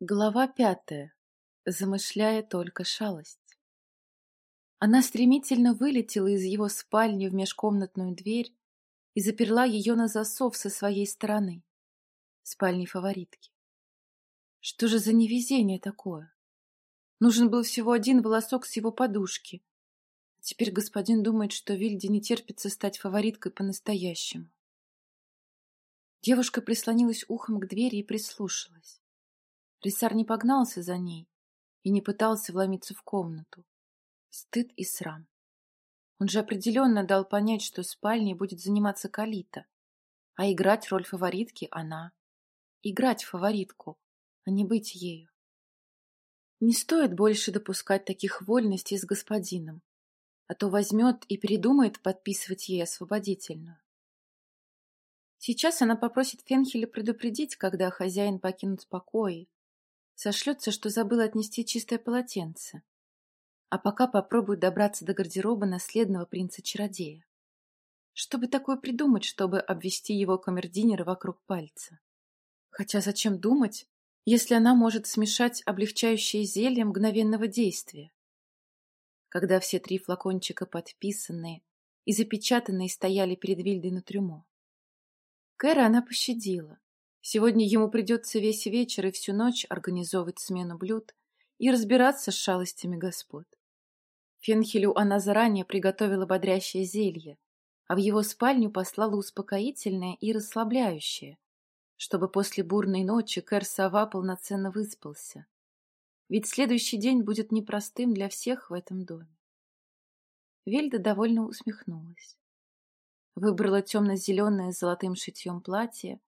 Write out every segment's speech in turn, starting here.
Глава пятая. Замышляя только шалость. Она стремительно вылетела из его спальни в межкомнатную дверь и заперла ее на засов со своей стороны, спальни фаворитки. Что же за невезение такое? Нужен был всего один волосок с его подушки. Теперь господин думает, что Вильде не терпится стать фавориткой по-настоящему. Девушка прислонилась ухом к двери и прислушалась. Рисар не погнался за ней и не пытался вломиться в комнату. Стыд и срам. Он же определенно дал понять, что спальней будет заниматься Калита, а играть роль фаворитки она. Играть фаворитку, а не быть ею. Не стоит больше допускать таких вольностей с господином, а то возьмет и передумает подписывать ей освободительную. Сейчас она попросит Фенхеля предупредить, когда хозяин покинут покои, Сошлется, что забыл отнести чистое полотенце. А пока попробует добраться до гардероба наследного принца-чародея. Что бы такое придумать, чтобы обвести его камердинера вокруг пальца? Хотя зачем думать, если она может смешать облегчающее зелье мгновенного действия? Когда все три флакончика подписанные и запечатанные стояли перед Вильдой на трюмо. Кэра она пощадила, Сегодня ему придется весь вечер и всю ночь организовывать смену блюд и разбираться с шалостями господ. Фенхелю она заранее приготовила бодрящее зелье, а в его спальню послала успокоительное и расслабляющее, чтобы после бурной ночи Кэр-сова полноценно выспался. Ведь следующий день будет непростым для всех в этом доме. Вельда довольно усмехнулась. Выбрала темно-зеленое с золотым шитьем платье,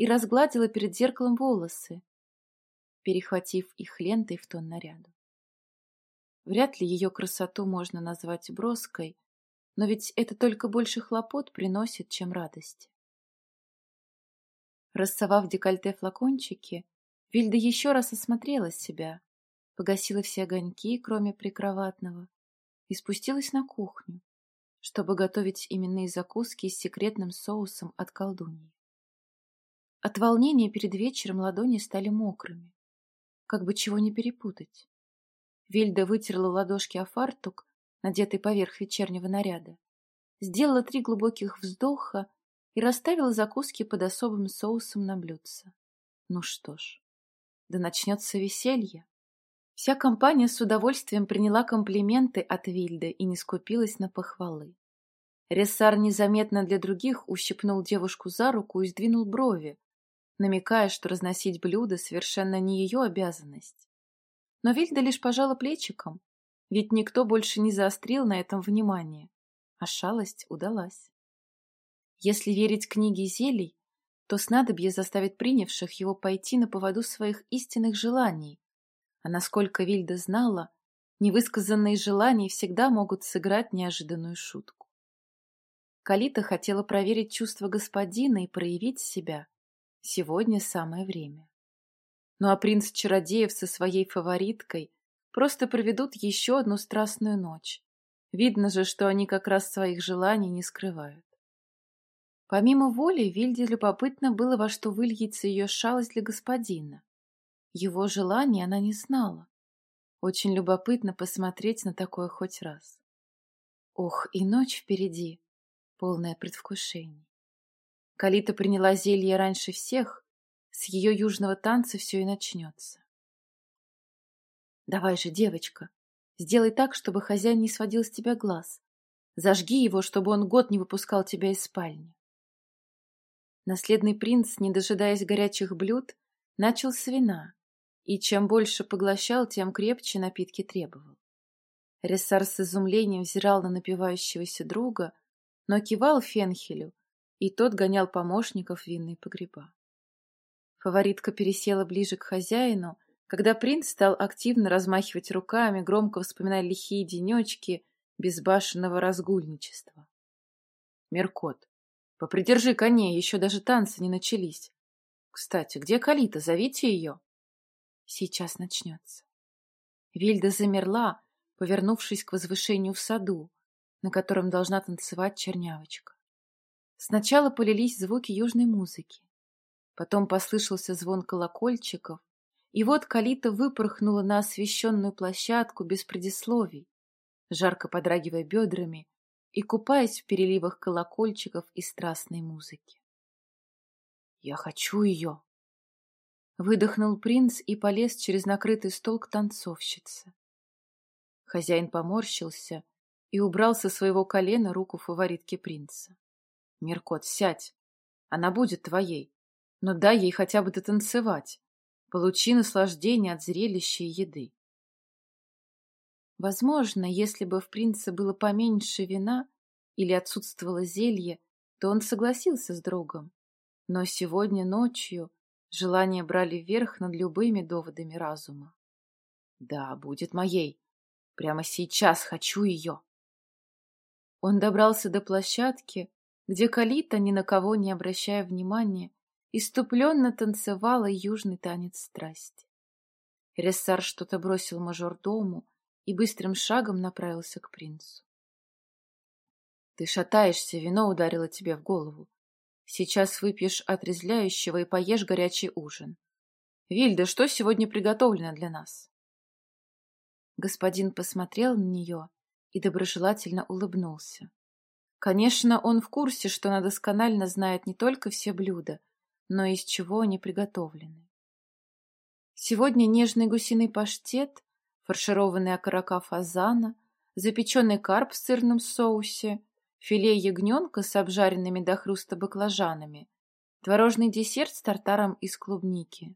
и разгладила перед зеркалом волосы, перехватив их лентой в тон наряду. Вряд ли ее красоту можно назвать броской, но ведь это только больше хлопот приносит, чем радости. Рассовав декольте флакончики, Вильда еще раз осмотрела себя, погасила все огоньки, кроме прикроватного, и спустилась на кухню, чтобы готовить именные закуски с секретным соусом от колдуньи. От волнения перед вечером ладони стали мокрыми. Как бы чего не перепутать. Вильда вытерла ладошки о фартук, надетый поверх вечернего наряда, сделала три глубоких вздоха и расставила закуски под особым соусом на блюдце. Ну что ж, да начнется веселье. Вся компания с удовольствием приняла комплименты от Вильды и не скупилась на похвалы. Рессар незаметно для других ущипнул девушку за руку и сдвинул брови, намекая, что разносить блюда совершенно не ее обязанность. Но Вильда лишь пожала плечиком, ведь никто больше не заострил на этом внимание, а шалость удалась. Если верить книге зелий, то снадобье заставит принявших его пойти на поводу своих истинных желаний, а насколько Вильда знала, невысказанные желания всегда могут сыграть неожиданную шутку. Калита хотела проверить чувства господина и проявить себя, Сегодня самое время. Ну а принц Чародеев со своей фавориткой просто проведут еще одну страстную ночь. Видно же, что они как раз своих желаний не скрывают. Помимо воли, Вильде любопытно было, во что выльется ее шалость для господина. Его желания она не знала. Очень любопытно посмотреть на такое хоть раз. Ох, и ночь впереди, полное предвкушений. Калита приняла зелье раньше всех, с ее южного танца все и начнется. Давай же, девочка, сделай так, чтобы хозяин не сводил с тебя глаз. Зажги его, чтобы он год не выпускал тебя из спальни. Наследный принц, не дожидаясь горячих блюд, начал с вина, и чем больше поглощал, тем крепче напитки требовал. Рессар с изумлением взирал на напивающегося друга, но кивал Фенхелю, и тот гонял помощников в винные погреба. Фаворитка пересела ближе к хозяину, когда принц стал активно размахивать руками, громко вспоминая лихие денечки безбашенного разгульничества. Меркот, попридержи коней, еще даже танцы не начались. Кстати, где Калита? Зовите ее. Сейчас начнется. Вильда замерла, повернувшись к возвышению в саду, на котором должна танцевать чернявочка. Сначала полились звуки южной музыки. Потом послышался звон колокольчиков, и вот Калита выпорхнула на освещенную площадку без предисловий, жарко подрагивая бедрами и купаясь в переливах колокольчиков и страстной музыки. «Я хочу ее!» Выдохнул принц и полез через накрытый стол к танцовщице. Хозяин поморщился и убрал со своего колена руку фаворитки принца. «Миркот, сядь! Она будет твоей, но дай ей хотя бы дотанцевать. Получи наслаждение от зрелища и еды». Возможно, если бы в принце было поменьше вина или отсутствовало зелье, то он согласился с другом. Но сегодня ночью желания брали верх над любыми доводами разума. Да, будет моей. Прямо сейчас хочу ее. Он добрался до площадки, где Калита, ни на кого не обращая внимания, иступленно танцевала южный танец страсти. Рессар что-то бросил мажордому, и быстрым шагом направился к принцу. Ты шатаешься, вино ударило тебе в голову. Сейчас выпьешь отрезвляющего и поешь горячий ужин. Вильда, что сегодня приготовлено для нас? Господин посмотрел на нее и доброжелательно улыбнулся. Конечно, он в курсе, что она досконально знает не только все блюда, но и из чего они приготовлены. Сегодня нежный гусиный паштет фаршированные окорока фазана, запеченный карп в сырном соусе, филе ягненка с обжаренными до хруста баклажанами, творожный десерт с тартаром из клубники.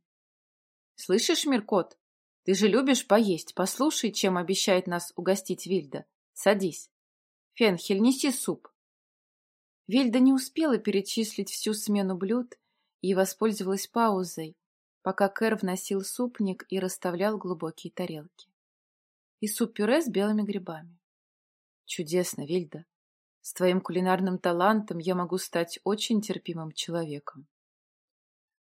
«Слышишь, Миркот, ты же любишь поесть. Послушай, чем обещает нас угостить Вильда. Садись. Фенхель, неси суп». Вильда не успела перечислить всю смену блюд и воспользовалась паузой, пока Кэр вносил супник и расставлял глубокие тарелки и суп-пюре с белыми грибами. Чудесно, Вильда. С твоим кулинарным талантом я могу стать очень терпимым человеком.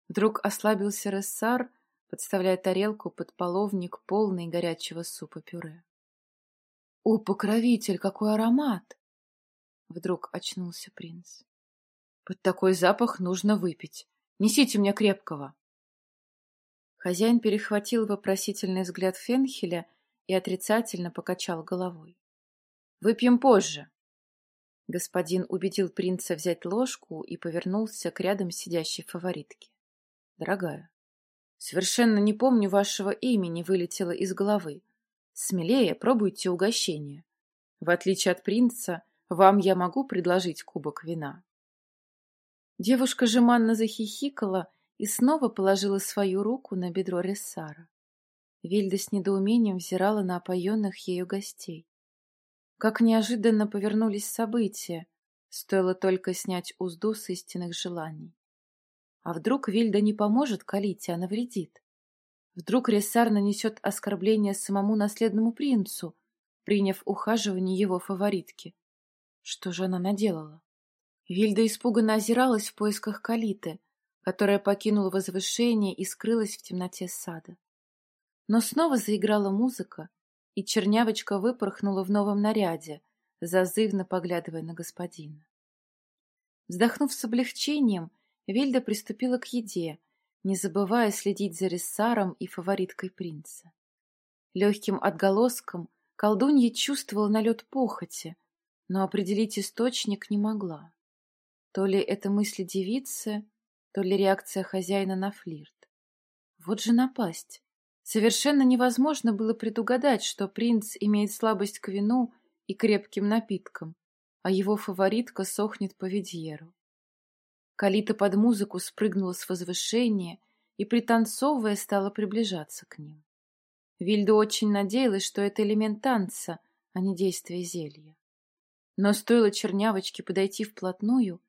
Вдруг ослабился Рессар, подставляя тарелку под половник, полный горячего супа-пюре. «О, покровитель, какой аромат!» Вдруг очнулся принц. «Под такой запах нужно выпить. Несите мне крепкого!» Хозяин перехватил вопросительный взгляд Фенхеля и отрицательно покачал головой. «Выпьем позже». Господин убедил принца взять ложку и повернулся к рядом сидящей фаворитке. «Дорогая, совершенно не помню вашего имени, вылетело из головы. Смелее пробуйте угощение. В отличие от принца, вам я могу предложить кубок вина». Девушка жеманно захихикала и снова положила свою руку на бедро Рессара. Вильда с недоумением взирала на опоенных ею гостей. Как неожиданно повернулись события, стоило только снять узду с истинных желаний. А вдруг Вильда не поможет Калите, а навредит? Вдруг Рессар нанесет оскорбление самому наследному принцу, приняв ухаживание его фаворитки? Что же она наделала? Вильда испуганно озиралась в поисках Калиты, которая покинула возвышение и скрылась в темноте сада. Но снова заиграла музыка, и чернявочка выпорхнула в новом наряде, зазывно поглядывая на господина. Вздохнув с облегчением, Вильда приступила к еде, не забывая следить за рессаром и фавориткой принца. Легким отголоском колдунья чувствовала налет похоти, но определить источник не могла. То ли это мысли девицы, то ли реакция хозяина на флирт. Вот же напасть! Совершенно невозможно было предугадать, что принц имеет слабость к вину и крепким напиткам, а его фаворитка сохнет по ведьеру. Калита под музыку спрыгнула с возвышения и, пританцовывая, стала приближаться к ним. Вильда очень надеялась, что это элемент танца, а не действие зелья. Но стоило чернявочке подойти вплотную,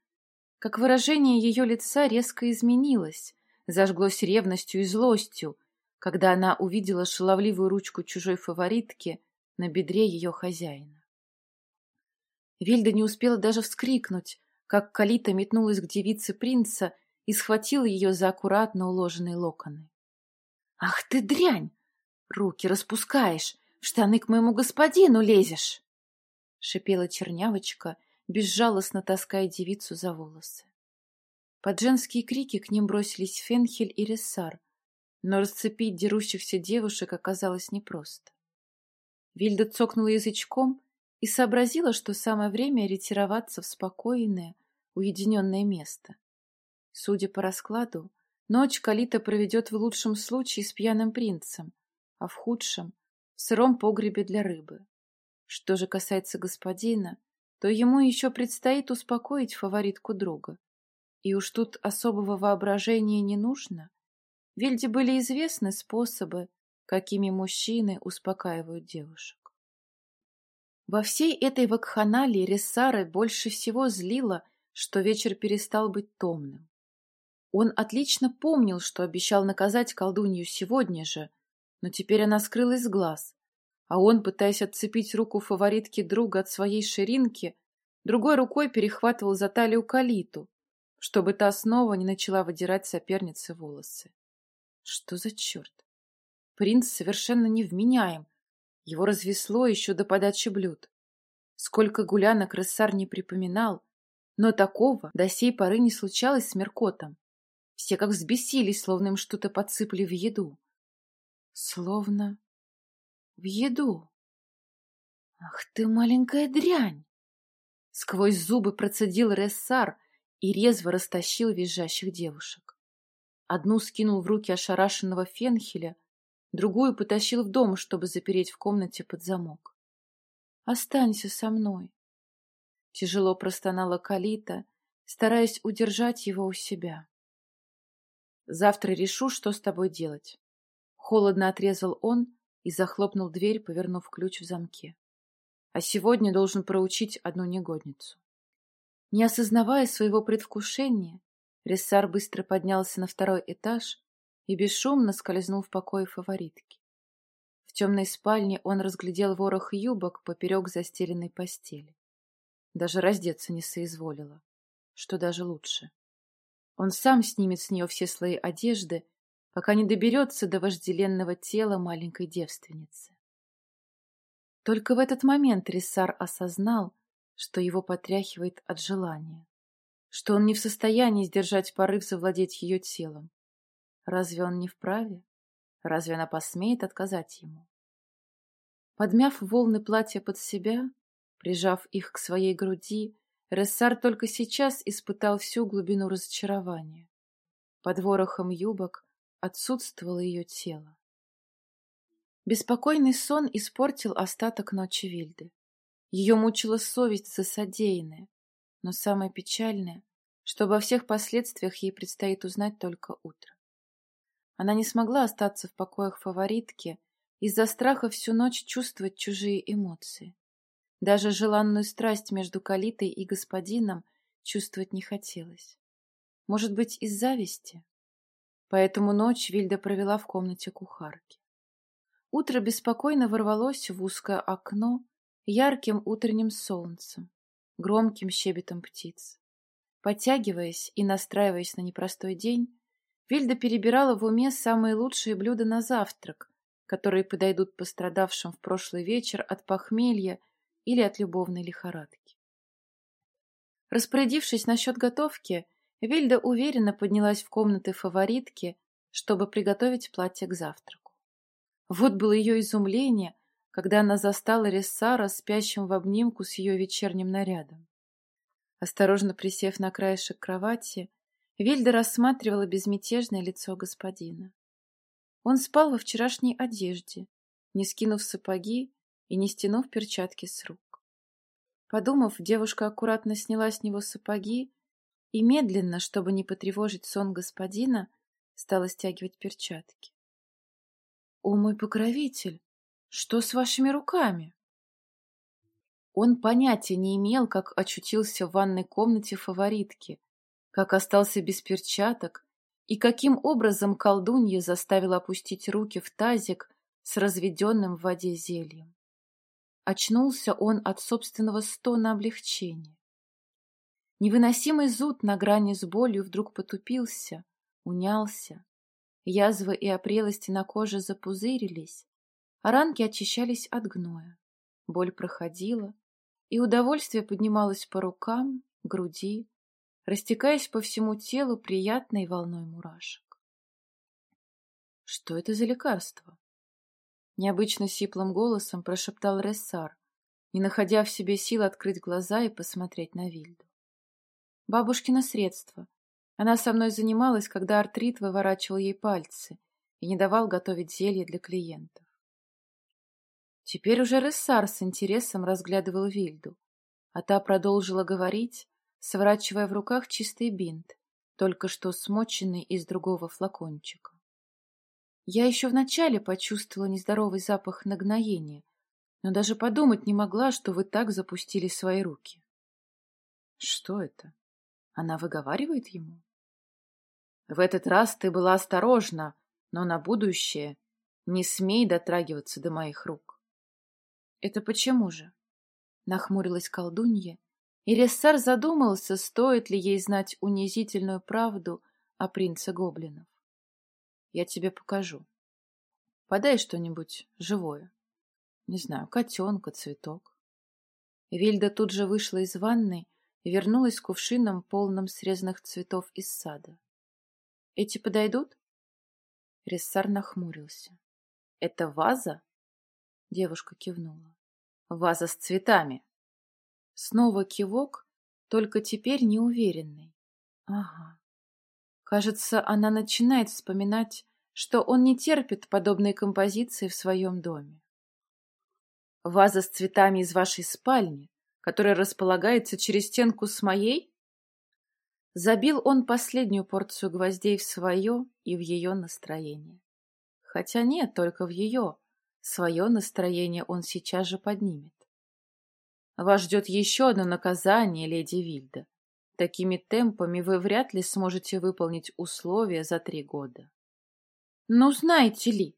как выражение ее лица резко изменилось, зажглось ревностью и злостью, когда она увидела шаловливую ручку чужой фаворитки на бедре ее хозяина. Вильда не успела даже вскрикнуть, как Калита метнулась к девице принца и схватила ее за аккуратно уложенные локоны. — Ах ты дрянь! Руки распускаешь, в штаны к моему господину лезешь! — шипела чернявочка, безжалостно таская девицу за волосы. Под женские крики к ним бросились Фенхель и Рессар, но расцепить дерущихся девушек оказалось непросто. Вильда цокнула язычком и сообразила, что самое время ретироваться в спокойное, уединенное место. Судя по раскладу, ночь Калита проведет в лучшем случае с пьяным принцем, а в худшем — в сыром погребе для рыбы. Что же касается господина, то ему еще предстоит успокоить фаворитку друга. И уж тут особого воображения не нужно. Вильде были известны способы, какими мужчины успокаивают девушек. Во всей этой вакханалии Рессары больше всего злило, что вечер перестал быть томным. Он отлично помнил, что обещал наказать колдунью сегодня же, но теперь она скрылась с глаз, а он, пытаясь отцепить руку фаворитки друга от своей ширинки, другой рукой перехватывал за талию калиту, чтобы та снова не начала выдирать сопернице волосы. Что за черт? Принц совершенно невменяем. Его развесло еще до подачи блюд. Сколько гулянок Рессар не припоминал, но такого до сей поры не случалось с Меркотом. Все как взбесились, словно им что-то подсыпали в еду. Словно в еду. Ах ты, маленькая дрянь! Сквозь зубы процедил Рессар и резво растащил визжащих девушек. Одну скинул в руки ошарашенного Фенхеля, другую потащил в дом, чтобы запереть в комнате под замок. «Останься со мной!» Тяжело простонала Калита, стараясь удержать его у себя. «Завтра решу, что с тобой делать». Холодно отрезал он и захлопнул дверь, повернув ключ в замке. «А сегодня должен проучить одну негодницу». Не осознавая своего предвкушения, Рессар быстро поднялся на второй этаж и бесшумно скользнул в покое фаворитки. В темной спальне он разглядел ворох юбок поперек застеленной постели. Даже раздеться не соизволила, что даже лучше. Он сам снимет с нее все слои одежды, пока не доберется до вожделенного тела маленькой девственницы. Только в этот момент Рисар осознал, что его потряхивает от желания, что он не в состоянии сдержать порыв завладеть ее телом. Разве он не вправе? Разве она посмеет отказать ему? Подмяв волны платья под себя, прижав их к своей груди, Рессар только сейчас испытал всю глубину разочарования. Под ворохом юбок отсутствовало ее тело. Беспокойный сон испортил остаток ночи Вильды. Ее мучила совесть за содеянное, но самое печальное, что обо всех последствиях ей предстоит узнать только утром. Она не смогла остаться в покоях фаворитки из-за страха всю ночь чувствовать чужие эмоции. Даже желанную страсть между Калитой и господином чувствовать не хотелось. Может быть, из зависти? Поэтому ночь Вильда провела в комнате кухарки. Утро беспокойно ворвалось в узкое окно ярким утренним солнцем, громким щебетом птиц. Подтягиваясь и настраиваясь на непростой день, Вильда перебирала в уме самые лучшие блюда на завтрак, которые подойдут пострадавшим в прошлый вечер от похмелья или от любовной лихорадки. Распорядившись насчет готовки, Вильда уверенно поднялась в комнаты фаворитки, чтобы приготовить платье к завтраку. Вот было ее изумление, когда она застала Рессара спящим в обнимку с ее вечерним нарядом. Осторожно присев на краешек кровати, Вильда рассматривала безмятежное лицо господина. Он спал во вчерашней одежде, не скинув сапоги и не стянув перчатки с рук. Подумав, девушка аккуратно сняла с него сапоги и медленно, чтобы не потревожить сон господина, стала стягивать перчатки. — О, мой покровитель, что с вашими руками? Он понятия не имел, как очутился в ванной комнате фаворитки, как остался без перчаток и каким образом колдунья заставила опустить руки в тазик с разведенным в воде зельем. Очнулся он от собственного стона облегчения. Невыносимый зуд на грани с болью вдруг потупился, унялся. Язвы и опрелости на коже запузырились, а ранки очищались от гноя. Боль проходила, и удовольствие поднималось по рукам, груди, растекаясь по всему телу приятной волной мурашек. Что это за лекарство? Необычно сиплым голосом прошептал Рессар, не находя в себе сил открыть глаза и посмотреть на Вильду. Бабушкино средство. Она со мной занималась, когда артрит выворачивал ей пальцы и не давал готовить зелье для клиентов. Теперь уже Рессар с интересом разглядывал Вильду, а та продолжила говорить, сворачивая в руках чистый бинт, только что смоченный из другого флакончика. Я еще вначале почувствовала нездоровый запах нагноения, но даже подумать не могла, что вы так запустили свои руки. Что это? Она выговаривает ему? В этот раз ты была осторожна, но на будущее не смей дотрагиваться до моих рук. Это почему же? Нахмурилась колдунья, и Рессар задумался, стоит ли ей знать унизительную правду о принце гоблинов. Я тебе покажу. Подай что-нибудь живое. Не знаю, котенка, цветок. Вильда тут же вышла из ванной вернулась с кувшином, полным срезанных цветов из сада. Эти подойдут? Рессар нахмурился. Это ваза? Девушка кивнула. Ваза с цветами. Снова кивок, только теперь неуверенный. Ага. Кажется, она начинает вспоминать, что он не терпит подобной композиции в своем доме ваза с цветами из вашей спальни, которая располагается через стенку с моей? Забил он последнюю порцию гвоздей в свое и в ее настроение. Хотя нет, только в ее. Свое настроение он сейчас же поднимет. Вас ждет еще одно наказание, леди Вильда. Такими темпами вы вряд ли сможете выполнить условия за три года. Ну, знаете ли.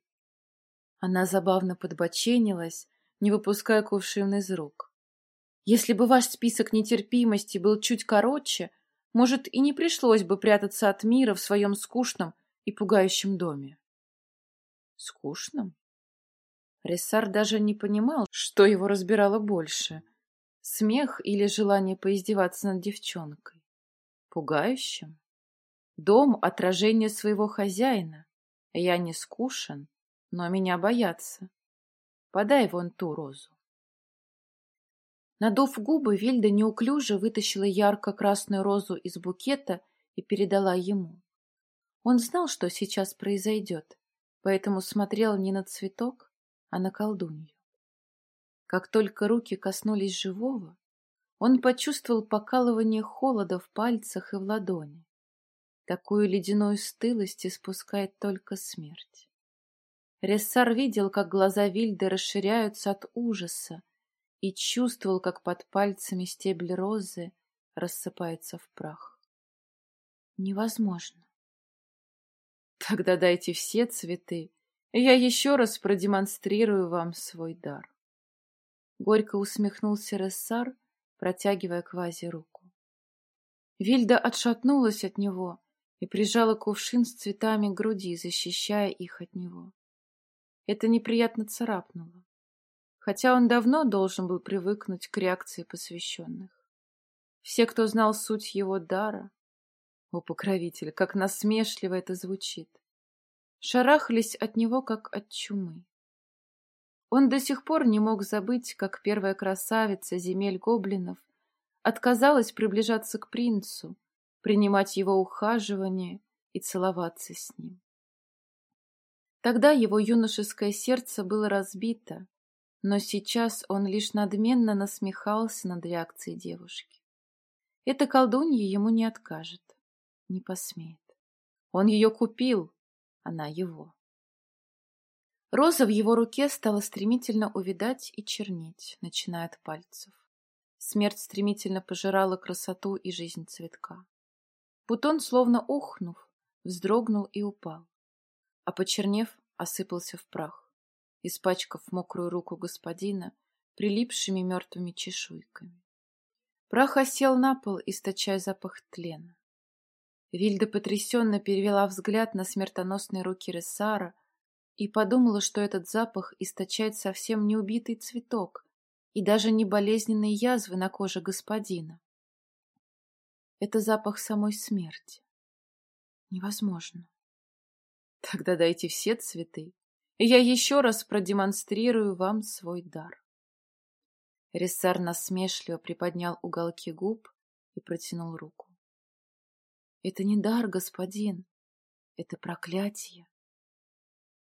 Она забавно подбоченилась, не выпуская кувшин из рук. Если бы ваш список нетерпимости был чуть короче, может, и не пришлось бы прятаться от мира в своем скучном и пугающем доме. Скучном? Рессар даже не понимал, что его разбирало больше — смех или желание поиздеваться над девчонкой. Пугающим? Дом — отражение своего хозяина. Я не скушен, но меня боятся. Подай вон ту розу. Надув губы, Вильда неуклюже вытащила ярко-красную розу из букета и передала ему. Он знал, что сейчас произойдет, поэтому смотрел не на цветок, а на колдунью. Как только руки коснулись живого, он почувствовал покалывание холода в пальцах и в ладони. Такую ледяную стылость испускает только смерть. Рессар видел, как глаза Вильды расширяются от ужаса и чувствовал, как под пальцами стебель розы рассыпается в прах. Невозможно. Тогда дайте все цветы, и я еще раз продемонстрирую вам свой дар. Горько усмехнулся Рессар, протягивая к вазе руку. Вильда отшатнулась от него и прижала кувшин с цветами к груди, защищая их от него. Это неприятно царапнуло. Хотя он давно должен был привыкнуть к реакции посвященных. Все, кто знал суть его дара, о, покровитель, как насмешливо это звучит, шарахались от него, как от чумы. Он до сих пор не мог забыть, как первая красавица земель гоблинов отказалась приближаться к принцу, принимать его ухаживание и целоваться с ним. Тогда его юношеское сердце было разбито, но сейчас он лишь надменно насмехался над реакцией девушки. Эта колдунья ему не откажет, не посмеет. Он ее купил, она его. Роза в его руке стала стремительно увидать и чернеть, начиная от пальцев. Смерть стремительно пожирала красоту и жизнь цветка. Бутон, словно охнув, вздрогнул и упал а почернев, осыпался в прах, испачкав мокрую руку господина прилипшими мертвыми чешуйками. Прах осел на пол, источая запах тлена. Вильда потрясенно перевела взгляд на смертоносные руки Рессара и подумала, что этот запах источает совсем не убитый цветок и даже не болезненные язвы на коже господина. Это запах самой смерти. Невозможно. Тогда дайте все цветы, я еще раз продемонстрирую вам свой дар. Рессар насмешливо приподнял уголки губ и протянул руку. Это не дар, господин, это проклятие.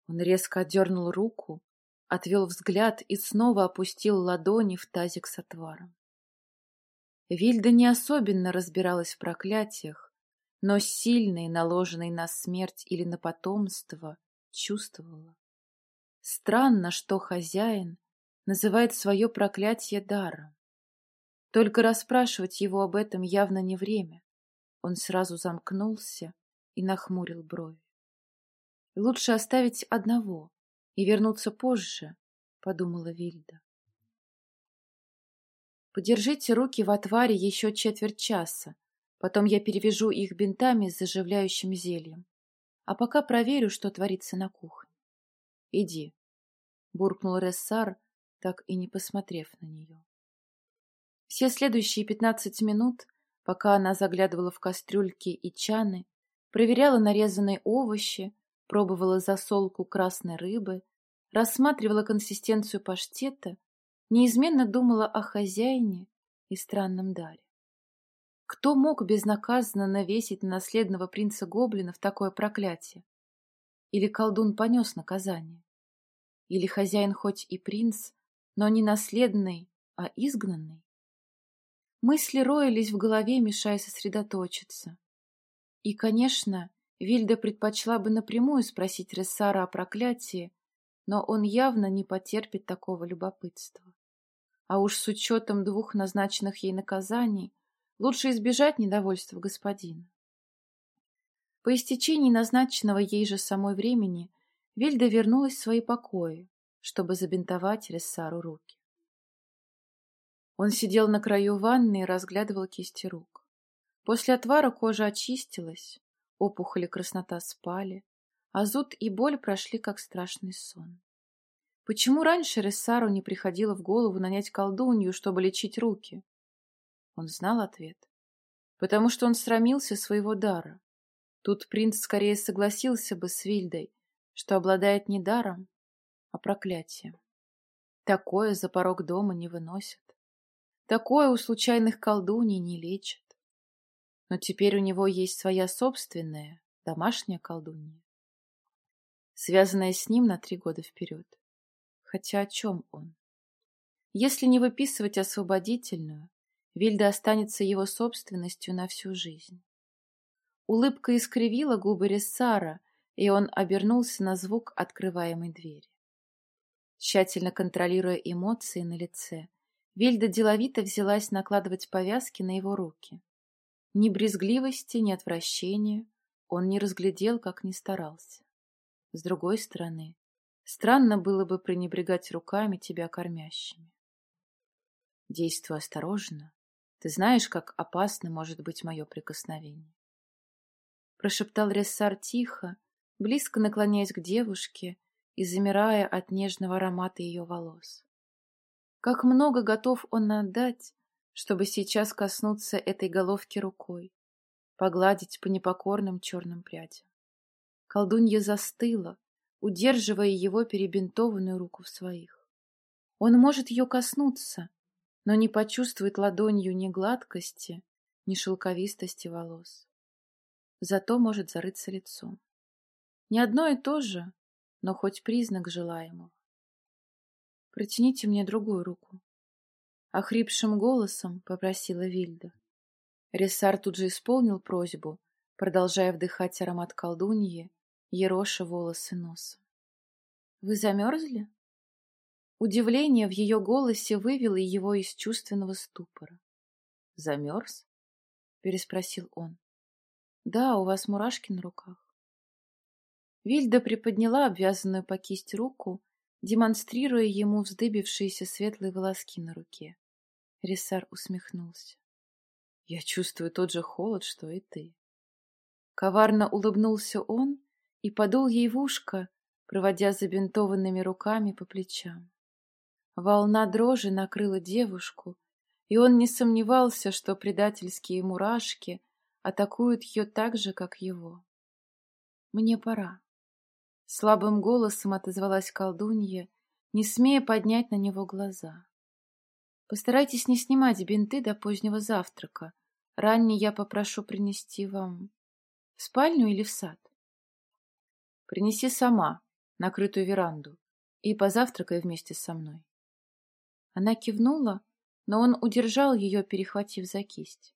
Он резко отдернул руку, отвел взгляд и снова опустил ладони в тазик с отваром. Вильда не особенно разбиралась в проклятиях, но сильный, наложенный на смерть или на потомство, чувствовала. Странно, что хозяин называет свое проклятие даром. Только расспрашивать его об этом явно не время. Он сразу замкнулся и нахмурил брови. Лучше оставить одного и вернуться позже, подумала Вильда. Подержите руки в отваре еще четверть часа, потом я перевяжу их бинтами с заживляющим зельем, а пока проверю, что творится на кухне. Иди, буркнул Рессар, так и не посмотрев на нее. Все следующие пятнадцать минут, пока она заглядывала в кастрюльки и чаны, проверяла нарезанные овощи, пробовала засолку красной рыбы, рассматривала консистенцию паштета, неизменно думала о хозяине и странном даре. Кто мог безнаказанно навесить на наследного принца гоблинов такое проклятие? Или колдун понес наказание? Или хозяин хоть и принц, но не наследный, а изгнанный? Мысли роились в голове, мешая сосредоточиться. И, конечно, Вильда предпочла бы напрямую спросить Рессара о проклятии, но он явно не потерпит такого любопытства. А уж с учетом двух назначенных ей наказаний лучше избежать недовольства господина. По истечении назначенного ей же самой времени Вильда вернулась в свои покои, чтобы забинтовать Рессару руки. Он сидел на краю ванны и разглядывал кисти рук. После отвара кожа очистилась, Опухоли краснота спали, а зуд и боль прошли, как страшный сон. Почему раньше Рессару не приходило в голову нанять колдунью, чтобы лечить руки? Он знал ответ. Потому что он срамился своего дара. Тут принц скорее согласился бы с Вильдой, что обладает не даром, а проклятием. Такое за порог дома не выносят. Такое у случайных колдуней не лечат. Но теперь у него есть своя собственная, домашняя колдунья, связанная с ним на три года вперед. Хотя о чем он? Если не выписывать освободительную, Вильда останется его собственностью на всю жизнь. Улыбка искривила губы Рессара, и он обернулся на звук открываемой двери. Тщательно контролируя эмоции на лице, Вильда деловито взялась накладывать повязки на его руки. Ни брезгливости, ни отвращения он не разглядел, как ни старался. С другой стороны, странно было бы пренебрегать руками тебя кормящими. Действуй осторожно. Ты знаешь, как опасно может быть мое прикосновение. Прошептал Рессар тихо, близко наклоняясь к девушке и замирая от нежного аромата ее волос. Как много готов он отдать, чтобы сейчас коснуться этой головки рукой, погладить по непокорным черным прядям. Колдунья застыла, удерживая его перебинтованную руку в своих. Он может ее коснуться, но не почувствует ладонью ни гладкости, ни шелковистости волос. Зато может зарыться лицом. Не одно и то же, но хоть признак желаемого. Протяните мне другую руку, Охрипшим голосом попросила Вильда. Рессар тут же исполнил просьбу, продолжая вдыхать аромат колдуньи, ероша волосы носа. «Вы замерзли?» Удивление в ее голосе вывело его из чувственного ступора. «Замерз?» — переспросил он. «Да, у вас мурашки на руках». Вильда приподняла обвязанную по кисть руку, демонстрируя ему вздыбившиеся светлые волоски на руке. Рисар усмехнулся. «Я чувствую тот же холод, что и ты». Коварно улыбнулся он и подул ей в ушко, проводя забинтованными руками по плечам. Волна дрожи накрыла девушку, и он не сомневался, что предательские мурашки атакуют ее так же, как его. «Мне пора», Слабым голосом отозвалась колдунья, не смея поднять на него глаза. Постарайтесь не снимать бинты до позднего завтрака. Ранний я попрошу принести вам в спальню или в сад. Принеси сама, накрытую веранду, и позавтракай вместе со мной. Она кивнула, но он удержал ее, перехватив за кисть.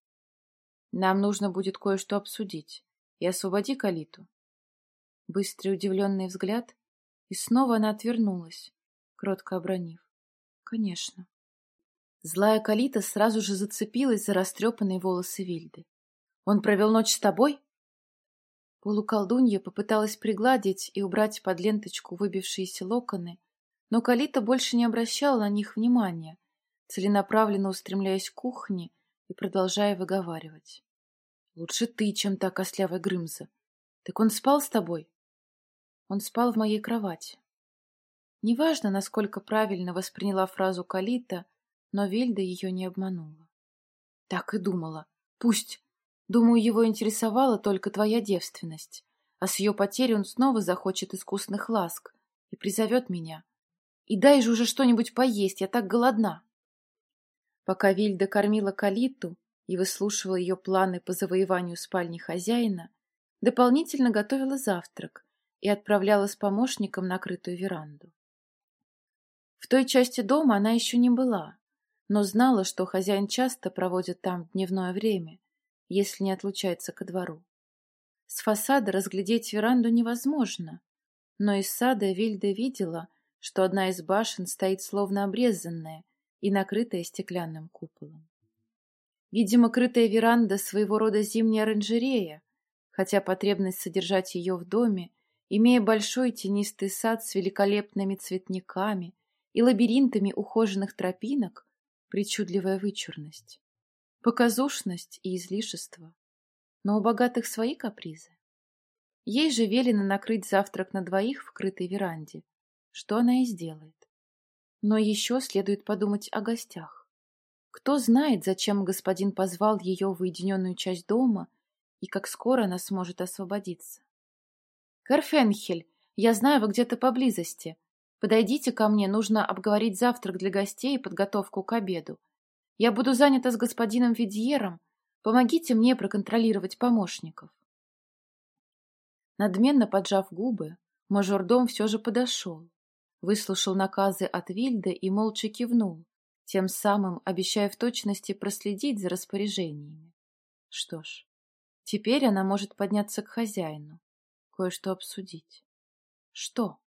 Нам нужно будет кое-что обсудить, и освободи Калиту. Быстрый удивленный взгляд, и снова она отвернулась, кротко обронив. Конечно. Злая Калита сразу же зацепилась за растрепанные волосы Вильды. «Он провел ночь с тобой?» Полуколдунья попыталась пригладить и убрать под ленточку выбившиеся локоны, но Калита больше не обращала на них внимания, целенаправленно устремляясь к кухне и продолжая выговаривать. «Лучше ты, чем та костлявая Грымза. Так он спал с тобой?» Он спал в моей кровати. Неважно, насколько правильно восприняла фразу Калита, но Вильда ее не обманула. Так и думала. Пусть. Думаю, его интересовала только твоя девственность, а с ее потерей он снова захочет искусных ласк и призовет меня. И дай же уже что-нибудь поесть, я так голодна. Пока Вильда кормила Калиту и выслушивала ее планы по завоеванию спальни хозяина, дополнительно готовила завтрак и отправляла с помощником накрытую веранду. В той части дома она еще не была, но знала, что хозяин часто проводит там дневное время, если не отлучается ко двору. С фасада разглядеть веранду невозможно, но из сада Вильда видела, что одна из башен стоит словно обрезанная и накрытая стеклянным куполом. Видимо, крытая веранда своего рода зимняя оранжерея, хотя потребность содержать ее в доме, имея большой тенистый сад с великолепными цветниками и лабиринтами ухоженных тропинок, причудливая вычурность, показушность и излишество. Но у богатых свои капризы. Ей же велено накрыть завтрак на двоих в крытой веранде, что она и сделает. Но еще следует подумать о гостях. Кто знает, зачем господин позвал ее в уединенную часть дома и как скоро она сможет освободиться. «Керфенхель, я знаю, вы где-то поблизости. Подойдите ко мне, нужно обговорить завтрак для гостей и подготовку к обеду. Я буду занята с господином Видьером. Помогите мне проконтролировать помощников. Надменно поджав губы, мажордом все же подошел, выслушал наказы от Вильды и молча кивнул, тем самым обещая в точности проследить за распоряжениями. Что ж, теперь она может подняться к хозяину, кое-что обсудить. Что?